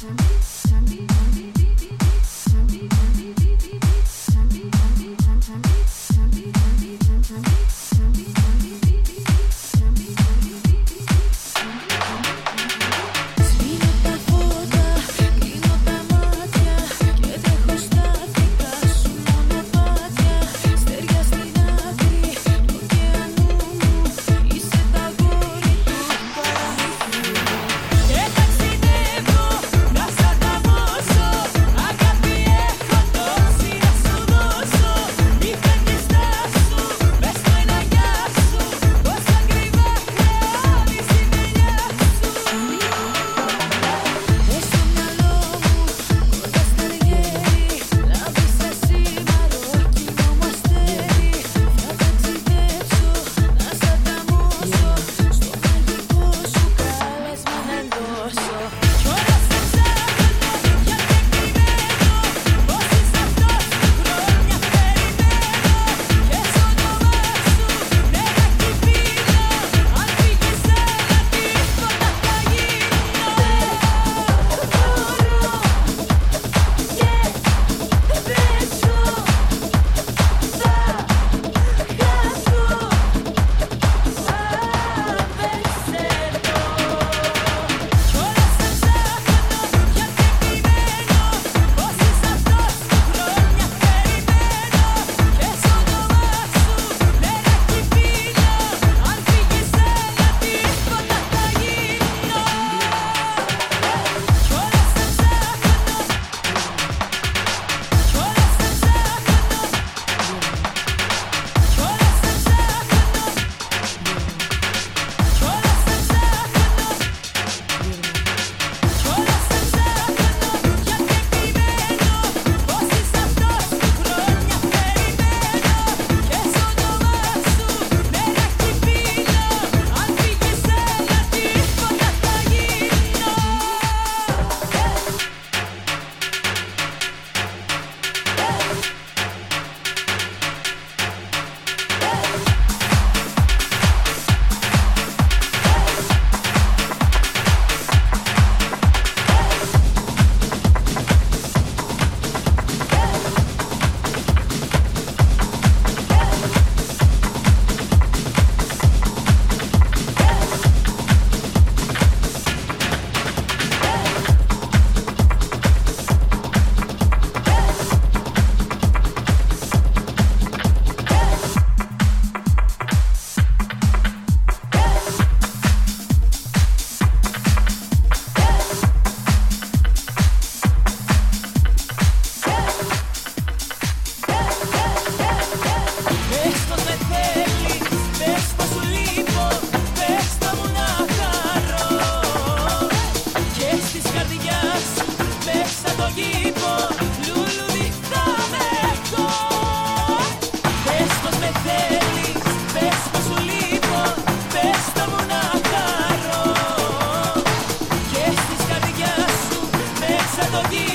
耶！todo.